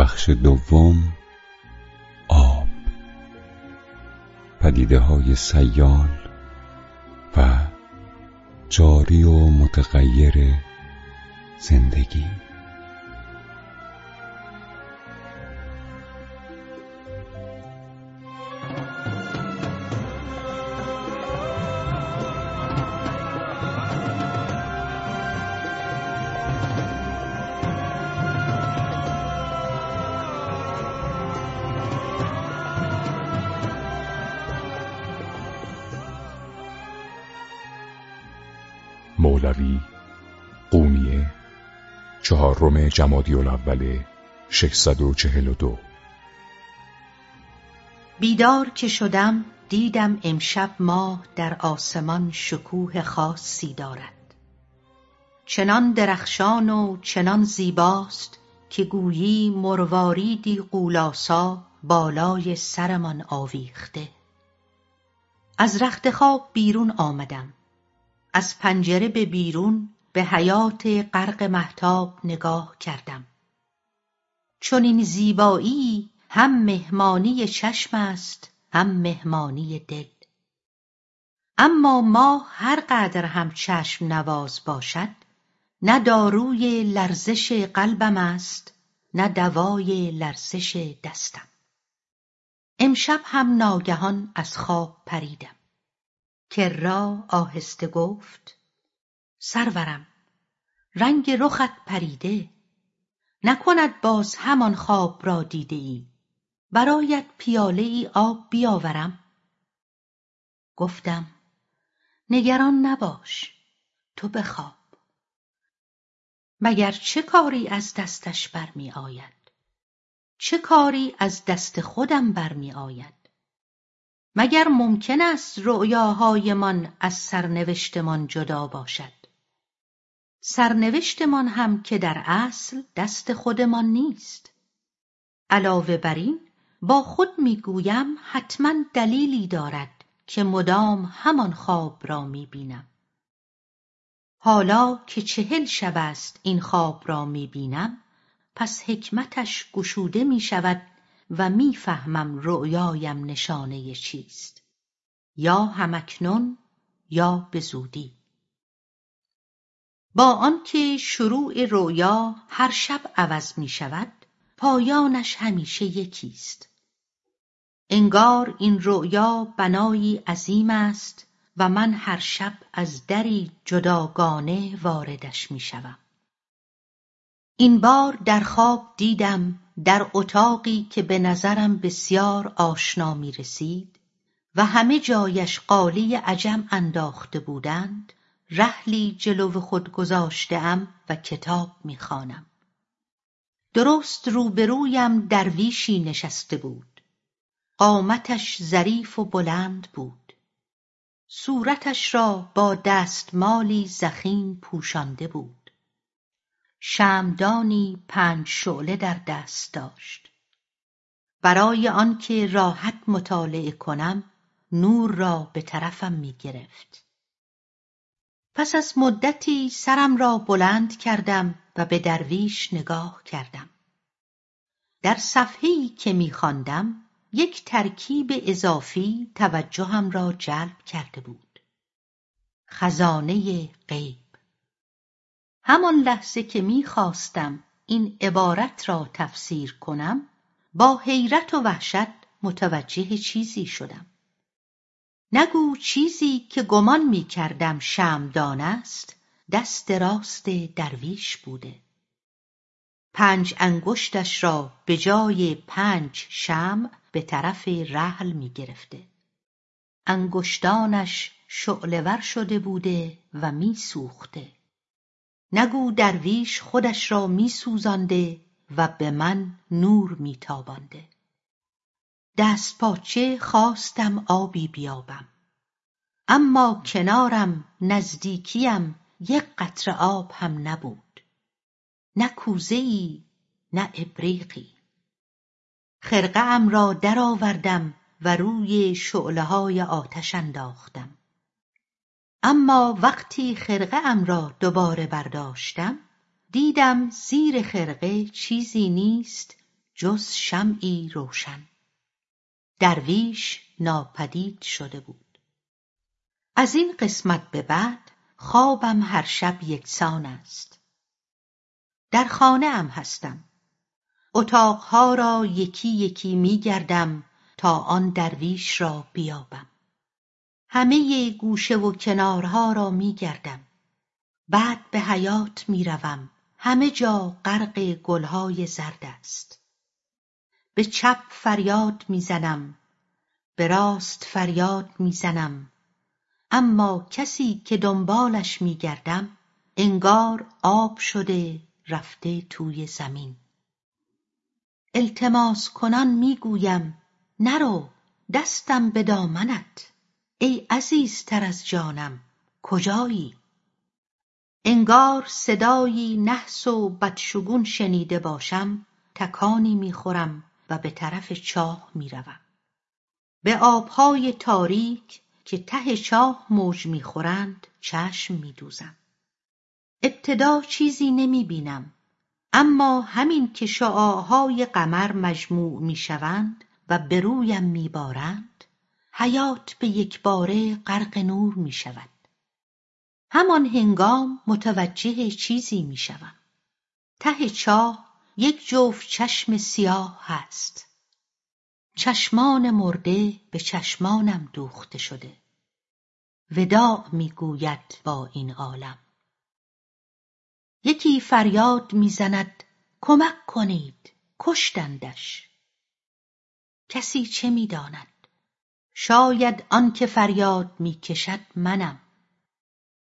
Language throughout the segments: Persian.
بخش دوم آب. پدیده های سیال و جاری و متغیر زندگی. مولوی قونیه چهارم جمادی الاول 642 بیدار که شدم دیدم امشب ماه در آسمان شکوه خاصی دارد. چنان درخشان و چنان زیباست که گویی مرواریدی قولاسا بالای سرمان آویخته. از رخت خواب بیرون آمدم. از پنجره به بیرون به حیات غرق مهتاب نگاه کردم. چنین زیبایی هم مهمانی چشم است هم مهمانی دل. اما ماه هر قدر هم چشم نواز باشد نه داروی لرزش قلبم است نه دوای لرزش دستم. امشب هم ناگهان از خواب پریدم. کرا آهسته گفت سرورم رنگ رخت پریده نکند باز همان خواب را دیده ای برایت پیاله ای آب بیاورم. گفتم نگران نباش تو بخواب مگر چه کاری از دستش برمی آید؟ چه کاری از دست خودم برمی آید؟ مگر ممکن است رؤیاهایمان از سرنوشتمان جدا باشد؟ سرنوشتمان هم که در اصل دست خودمان نیست. علاوه بر این با خود می‌گویم حتما دلیلی دارد که مدام همان خواب را می‌بینم. حالا که چهل شب است این خواب را می‌بینم پس حکمتش گشوده می‌شود و می‌فهمم رؤیایم نشانه چیست. یا همکنون یا به با آنکه شروع رؤیا هر شب عوض می شود پایانش همیشه یکیست. انگار این رؤیا بنایی عظیم است و من هر شب از دری جداگانه واردش می شوم. این بار در خواب دیدم در اتاقی که به نظرم بسیار آشنا می رسید و همه جایش قالی عجم انداخته بودند رحلی جلو خود گذاشته و کتاب می‌خوانم. درست روبرویم درویشی نشسته بود. قامتش ظریف و بلند بود. صورتش را با دستمالی زخیم پوشانده بود. شمدانی پنج شعله در دست داشت برای آنکه راحت مطالعه کنم نور را به طرفم می گرفت. پس از مدتی سرم را بلند کردم و به درویش نگاه کردم. در صفحه‌ای که میخواندم یک ترکیب اضافی توجهم را جلب کرده بود. خزانه غیب همان لحظه که می‌خواستم این عبارت را تفسیر کنم با حیرت و وحشت متوجه چیزی شدم نگو چیزی که گمان می‌کردم شمدان است دست راست درویش بوده پنج انگشتش را به جای پنج شم به طرف رحل می گرفته. انگشتانش شعلور شده بوده و می سوخته. نگو درویش خودش را میسوزانده و به من نور میتابانده. دست پاچه خواستم آبی بیابم. اما کنارم نزدیکیم یک قطره آب هم نبود. نه کوزه ای نه ابریقی. خرقه ام را درآوردم و روی شعله های آتش انداختم. اما وقتی خرقه ام را دوباره برداشتم دیدم زیر خرقه چیزی نیست جز شمعی روشن. درویش ناپدید شده بود. از این قسمت به بعد خوابم هر شب یکسان است. در خانه ام هستم. اتاقها را یکی یکی می گردم تا آن درویش را بیابم. همه گوشه و کنارها را می گردم. بعد به حیات می روم. همه جا غرق گلهای زرد است. به چپ فریاد می‌زنم به راست فریاد می‌زنم اما کسی که دنبالش میگردم انگار آب شده رفته توی زمین. التماس کنان می‌گویم نرو دستم به دامنت. ای عزیزتر از جانم کجایی؟ انگار صدایی نحس و بدشگون شنیده باشم تکانی می‌خورم و به طرف چاه می‌روم به آبهای تاریک که ته چاه موج می‌خورند چشم میدوزم ابتدا چیزی نمی‌بینم اما همین که شعاعهای قمر مجموع می‌شوند و به رویم میبارند حیات به یکباره غرق نور می‌شود همان هنگام متوجه چیزی می‌شوم ته چاه یک جفت چشم سیاه هست. چشمان مرده به چشمانم دوخته شده. وداع می‌گوید با این عالم. یکی فریاد می‌زند کمک کنید کشتندش. کسی چه می‌داند شاید آنکه فریاد می‌کشد منم.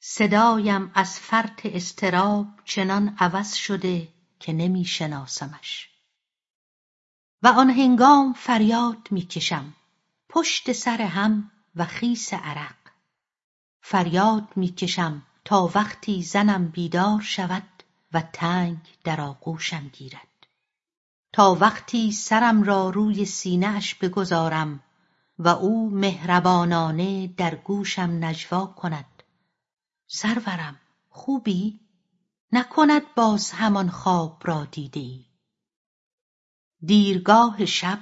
صدایم از فرط اضطراب چنان عوض شده که نمیشناسمش. و آن هنگام فریاد می‌کشم. پشت سر هم و خیس عرق. فریاد می‌کشم تا وقتی زنم بیدار شود و تنگ در آغوشم گیرد. تا وقتی سرم را روی سینهاش بگذارم و او مهربانانه در گوشم نجوا کند. سرورم خوبی؟ نکند باز همان خواب را دیدهای. دیرگاه شب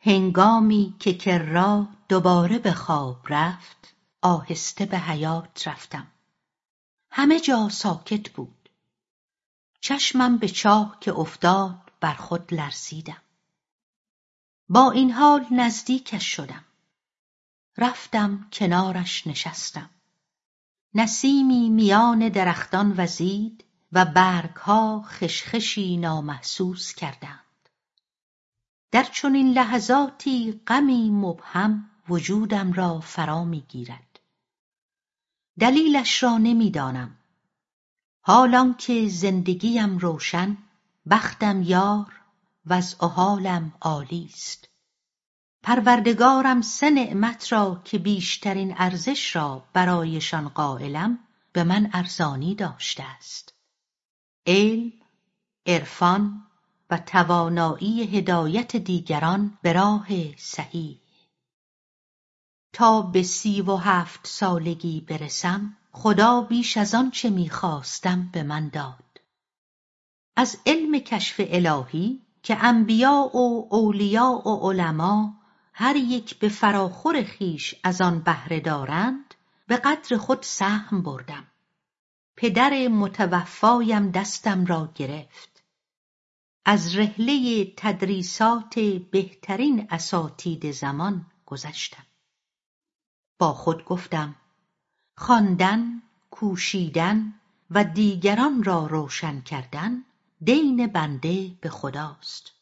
هنگامی که کرا دوباره به خواب رفت آهسته به حیاط رفتم. همه جا ساکت بود. چشمم به چاه که افتاد بر خود لرزیدم. با این حال نزدیکش شدم. رفتم کنارش نشستم. نسیمی میان درختان وزید و برگها خشخشی نامحسوس کردند. در چنین لحظاتی غمی مبهم وجودم را فرا می‌گیرد. دلیلش را نمی‌دانم. حال آنکه زندگیم روشن بختم یار و حالم عالی است. پروردگارم سه نعمت را که بیشترین ارزش را برایشان قایلم به من ارزانی داشته است. علم عرفان و توانایی هدایت دیگران به راه صحیح. تا به سی و هفت سالگی برسم خدا بیش از آنچه می‌خواستم به من داد. از علم کشف الهی که انبیا و اولیا و علما هر یک به فراخور خویش از آن بهره دارند به قدر خود سهم بردم. پدر متوفایم دستم را گرفت. از رحله تدریسات بهترین اساتید زمان گذشتم. با خود گفتم خواندن کوشیدن و دیگران را روشن کردن دین بنده به خداست.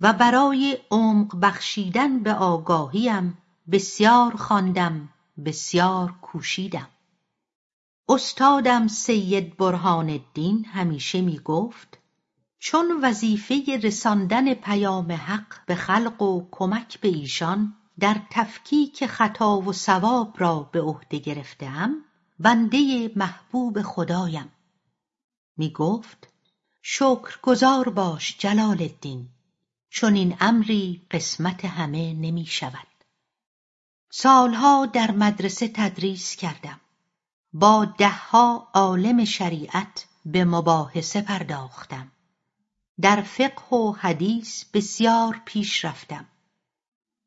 و برای عمق بخشیدن به آگاهیم بسیار خواندم بسیار کوشیدم. استادم سید برهان الدین همیشه می‌گفت چون وظیفه رساندن پیام حق به خلق و کمک به ایشان در تفکیک خطا و صواب را به عهده گرفتهام بنده محبوب خدایم. می‌گفت شکرگزار باش جلال الدین. چنین امری قسمت همه نمی‌شود سالها در مدرسه تدریس کردم. با دهها عالم شریعت به مباحثه پرداختم. در فقه و حدیث بسیار پیش رفتم.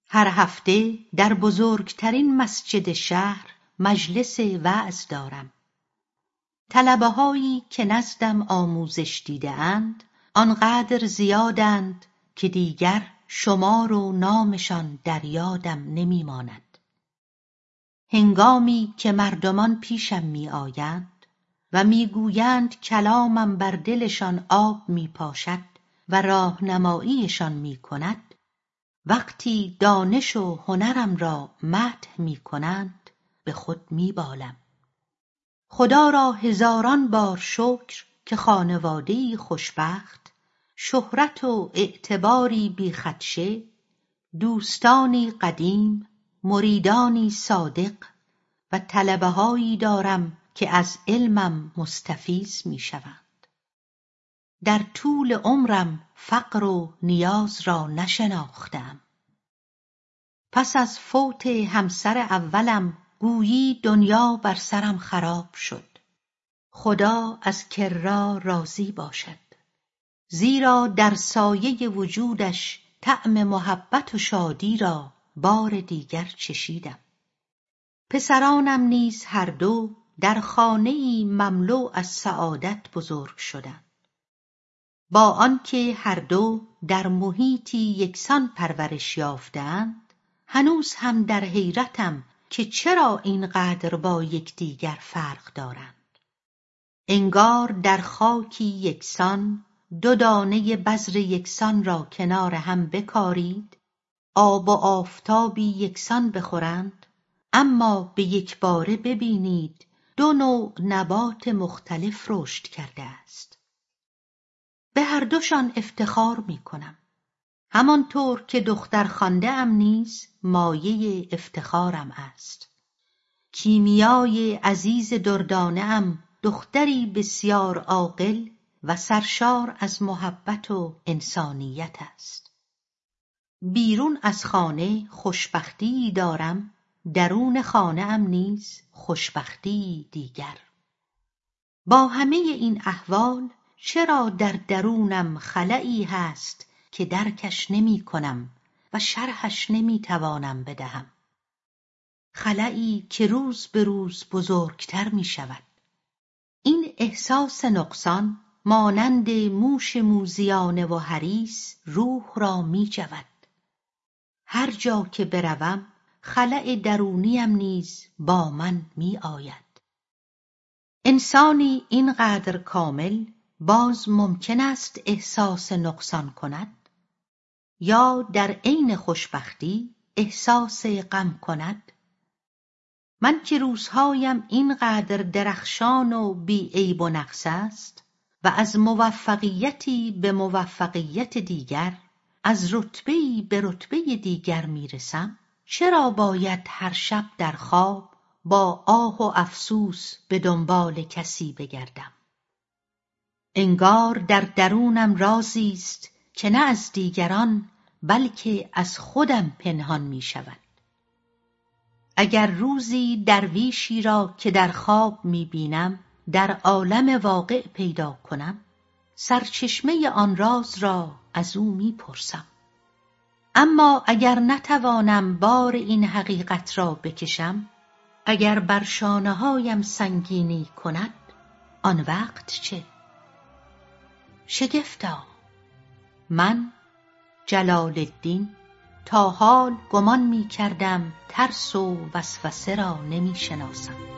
هر هفته در بزرگترین مسجد شهر مجلس وعظ دارم. طلبه هایی که نزدم آموزش دیده اند آنقدر زیادند که دیگر شمار و نامشان در یادم نمیماند. هنگامی که مردمان پیشم میآیند و می‌گویند کلامم بر دلشان آب میپاشد و راهنماییشان می‌کند وقتی دانش و هنرم را مدح می‌کنند به خود میبالم. خدا را هزاران بار شکر که خانوادهای خوشبخت شهرت و اعتباری بیخدشه دوستانی قدیم مریدانی صادق و طلبههایی دارم که از علمم مستفیض می‌شوند. در طول عمرم فقر و نیاز را نشناختم. پس از فوت همسر اولم گویی دنیا بر سرم خراب شد. خدا از کرا راضی باشد. زیرا در سایه وجودش طعم محبت و شادی را بار دیگر چشیدم. پسرانم نیز هر دو در خانهای مملو از سعادت بزرگ شدند. با آنکه هر دو در محیطی یکسان پرورش یافتهاند هنوز هم در حیرتم که چرا اینقدر با یکدیگر فرق دارند. انگار در خاکی یکسان دو دانه بذر یکسان را کنار هم بکارید آب و آفتابی یکسان بخورند اما به یکباره ببینید دو نوع نبات مختلف رشد کرده است. به هر دوشان افتخار می‌کنم همانطور که دختر خانده ام نیز مایه افتخارم است. کیمیای عزیز دردانه ام دختری بسیار عاقل و سرشار از محبت و انسانیت است. بیرون از خانه خوشبختی دارم درون خانه ام نیز خوشبختی دیگر. با همه این احوال چرا در درونم خلایی هست که درکش نمی کنم و شرحش نمی توانم بدهم؟ خلایی که روز به روز بزرگتر می شود. این احساس نقصان مانند موش موزیانه و حریص روح را می جود هر جا که بروم خلأ درونیم نیز با من می آید. انسانی اینقدر کامل باز ممکن است احساس نقصان کند یا در عین خوشبختی احساس غم کند. من که روزهایم اینقدر درخشان و بی عیب و نقص است و از موفقیتی به موفقیت دیگر از رتبهای به رتبه دیگر می‌رسم. چرا باید هر شب در خواب با آه و افسوس به دنبال کسی بگردم؟ انگار در درونم رازی است که نه از دیگران بلکه از خودم پنهان می شود اگر روزی درویشی را که در خواب می بینم در عالم واقع پیدا کنم سرچشمه آن راز را از او می پرسم اما اگر نتوانم بار این حقیقت را بکشم اگر بر هایم سنگینی کند آن وقت چه؟ شگفتا من جلال الدین تا حال گمان می کردم ترس و وسوسه را نمی شناسم